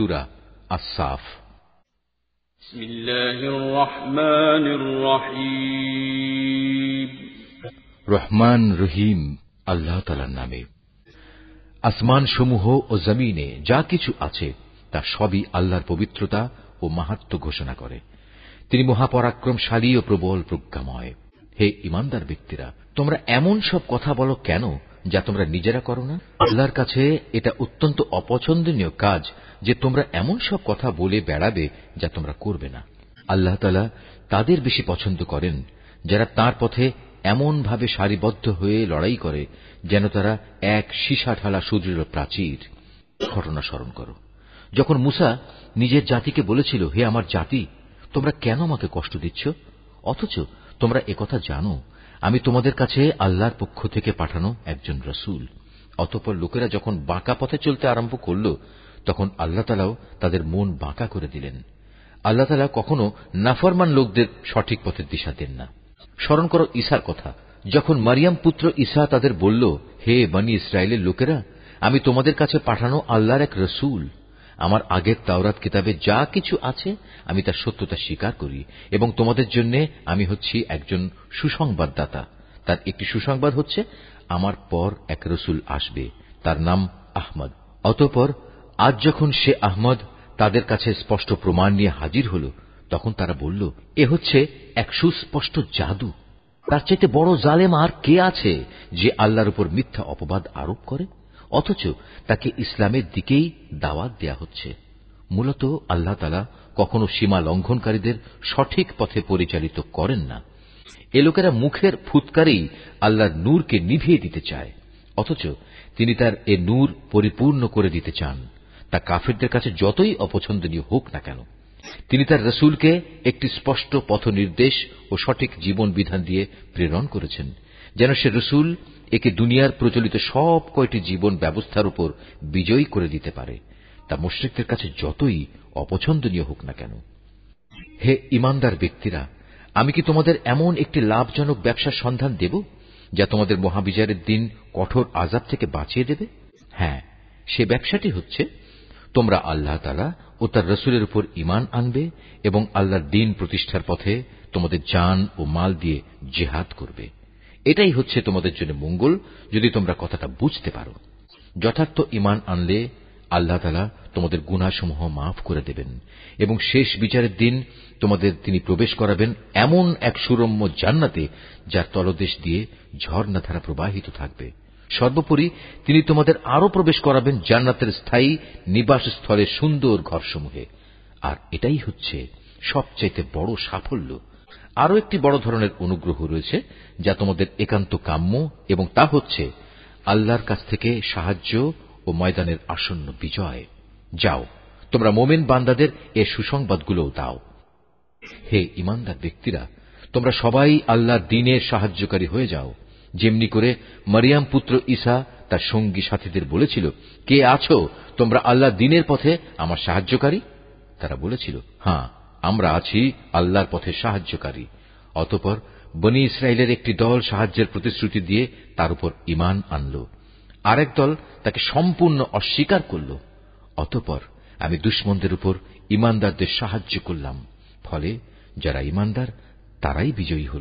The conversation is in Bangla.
সুরা আসাফ রহমান রহিম। আল্লাহ তালার নামে। আসমান সমূহ ও জমিনে যা কিছু আছে তা সবই আল্লাহর পবিত্রতা ও মাহাত্ম ঘোষণা করে। তিনি মহাপরাক্রমশালী ও প্রবল প্রজ্ঞাময়। হে ইমানদার ব্যক্তিরা তোমরা এমন সব কথা বলো কেন? যা তোমরা নিজেরা করো না? আল্লাহর কাছে এটা অত্যন্ত অপছন্দনীয় কাজ যে তোমরা এমন সব কথা বলে বেড়াবে যা তোমরা করবে না। আল্লাহ তাদের বেশি পছন্দ করেন, যারা তার পথে এমনভাবে সারিবদ্ধ হয়ে লড়াই করে যেন তারা এক সীসা ঢালা সুদৃঢ় প্রাচীর। ঘটনা স্মরণ করো। যখন মুসা নিজের জাতিকে বলেছিল, হে আমার জাতি, তোমরা কেন আমাকে কষ্ট দিচ্ছ? অথচ তোমরা একথা জানো আমি তোমাদের কাছে আল্লাহর পক্ষ থেকে পাঠানো একজন রসুল। অতপর লোকেরা যখন বাঁকা পথে চলতে আরম্ভ করল, তখন আল্লাহ তালাও তাদের মন বাঁকা করে দিলেন। আল্লাহ তালা কখনো নাফরমান লোকদের সঠিক পথের দিশা দেন না। স্মরণ করো ঈশার কথা। যখন মারিয়াম পুত্র ঈসা তাদের বলল, হে বানী ইসরায়েলের লোকেরা, আমি তোমাদের কাছে পাঠানো আল্লাহর এক রসুল। আমার আগের তাওরাত কিতাবে যা কিছু আছে, আমি তার সত্যতা স্বীকার করি এবং তোমাদের জন্য আমি হচ্ছি একজন সুসংবাদদাতা। তার একটি সুসংবাদ হচ্ছে, আমার পর এক রসুল আসবে, তার নাম আহমদ। অতঃপর, আজ যখন সে আহমদ তাদের কাছে স্পষ্ট প্রমাণ নিয়ে হাজির হল, তখন তারা বলল, এ হচ্ছে এক সুস্পষ্ট জাদু। তার চাইতে বড় জালেম আর কে আছে যে আল্লাহর উপর মিথ্যা অপবাদ আরোপ করে? অথচ তাকে ইসলামের দিকেই দাওয়াত দেয়া হচ্ছে। মূলত আল্লাহ তালা কখনো সীমা লঙ্ঘনকারীদের সঠিক পথে পরিচালিত করেন না। এ লোকেরা মুখের ফুৎকারেই আল্লাহর নূরকে নিভিয়ে দিতে চায়। অথচ তিনি তার এ নূর পরিপূর্ণ করে দিতে চান। তা কাফেরদের কাছে যতই অপছন্দনীয় হোক না কেন। তিনি তার রসুলকে একটি স্পষ্ট পথ নির্দেশ ও সঠিক জীবন বিধান দিয়ে প্রেরণ করেছেন। যেন সে রসুল একে দুনিয়ার প্রচলিত সব কয়টি জীবন ব্যবস্থার উপর বিজয়ী করে দিতে পারে, তা মুশ্রিকদের কাছে যতই অপছন্দনীয় হোক না কেন। হে ইমানদার ব্যক্তিরা, আমি কি তোমাদের এমন একটি লাভজনক ব্যবসার সন্ধান দেব, যা তোমাদের মহাবিচারের দিন কঠোর আজাব থেকে বাঁচিয়ে দেবে? হ্যাঁ সে ব্যবসাটি হচ্ছে, তোমরা আল্লাহ তালা ও তার রসুলের উপর ইমান আনবে এবং আল্লাহর দিন প্রতিষ্ঠার পথে তোমাদের যান ও মাল দিয়ে জেহাদ করবে। এটাই হচ্ছে তোমাদের জন্য মঙ্গল, যদি তোমরা কথাটা বুঝতে পারো। যথার্থ ইমান আনলে আল্লাহ তালা তোমাদের গুণাসমূহ মাফ করে দেবেন, এবং শেষ বিচারের দিন তোমাদের তিনি প্রবেশ করাবেন এমন এক সুরম্য জান্নাতে, যার তলদেশ দিয়ে ঝর্ণাধারা প্রবাহিত থাকবে। সর্বোপরি তিনি তোমাদের আরও প্রবেশ করাবেন জান্নাতের স্থায়ী নিবাস স্থলে সুন্দর ঘরসমূহে। আর এটাই হচ্ছে সবচাইতে বড় সাফল্য। আরও একটি বড় ধরনের অনুগ্রহ রয়েছে, যা তোমাদের একান্ত কাম্য এবং তা হচ্ছে আল্লাহর কাছ থেকে সাহায্য ও ময়দানের আসন্ন বিজয়। যাও, তোমরা মোমেন বান্দাদের এ সুসংবাদগুলোও দাও। হে ইমানদার ব্যক্তিরা, তোমরা সবাই আল্লাহর দিনের সাহায্যকারী হয়ে যাও। যেমনি করে মারিয়াম পুত্র ঈসা তার সঙ্গী সাথীদের বলেছিল, কে আছো? তোমরা আল্লাহ দিনের পথে আমার সাহায্যকারী? তারা বলেছিল হ্যাঁ। আমরা আছি আল্লাহর পথে সাহায্যকারী। অতপর বনি ইসরায়েলের একটি দল সাহায্যের প্রতিশ্রুতি দিয়ে তার উপর ইমান আনল। আরেক দল তাকে সম্পূর্ণ অস্বীকার করল। অতপর আমি দুশ্মনদের উপর ইমানদারদের সাহায্য করলাম। ফলে যারা ইমানদার তারাই বিজয়ী হল।